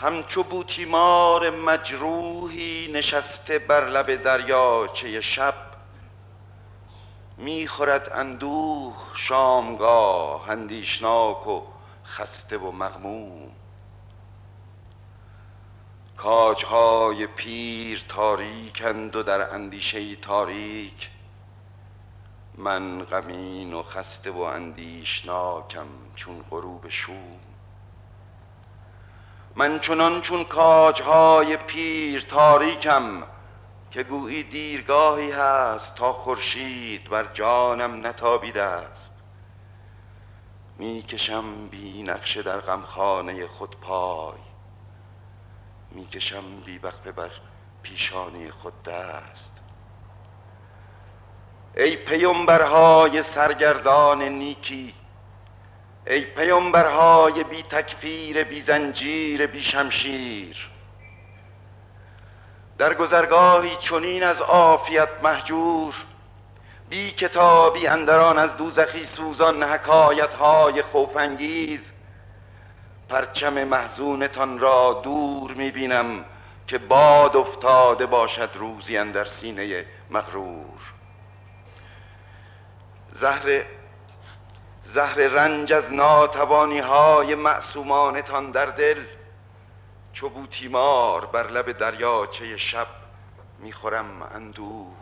همچو بوتیمار مجروحی نشسته بر لب دریاچه شب می‌خورد اندوه شامگاه اندیشناک و خسته و مغموم. کاجهای پیر تاریکند و در اندیشه تاریک. من غمین و خسته و اندیشناکم چون غروب شوم. من چنان چون کاجهای پیر تاریکم که گویی دیرگاهی هست تا خورشید بر جانم نتابیده است. می‌کشم بی نقشه در غمخانه خود پای. می‌کشم بی وقفه بر پیشانی خود دست. ای پیامبرهای سرگردان نیکی ای پیامبرهای بی تکفیر بی زنجیر بی شمشیر. در گذرگاهی چنین از عافیت محجور بی کتابی اندران از دوزخی سوزان حکایت های خوفانگیز پرچم محزونتان را دور می‌بینم که باد افتاده باشد روزی اندر سینه مغرور. زهر زهر رنج از ناتوانی های معصومانتان در دل. چو بوتیمار بر لب دریاچه شب می‌خورم اندوه.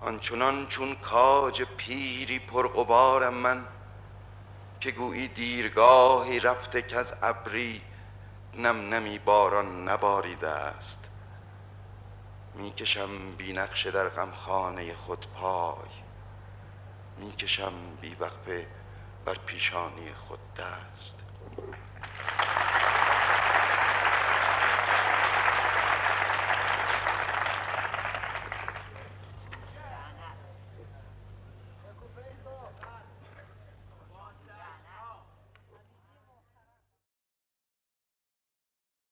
آنچنان چون کاج پیری پرغبارم من که گویی دیرگاهی رفته که از ابری نم نمی باران نباریده است. می‌کشم بی نقشه در غمخانه خود پای. می‌کشم بی وقفه بر پیشانی خود دست.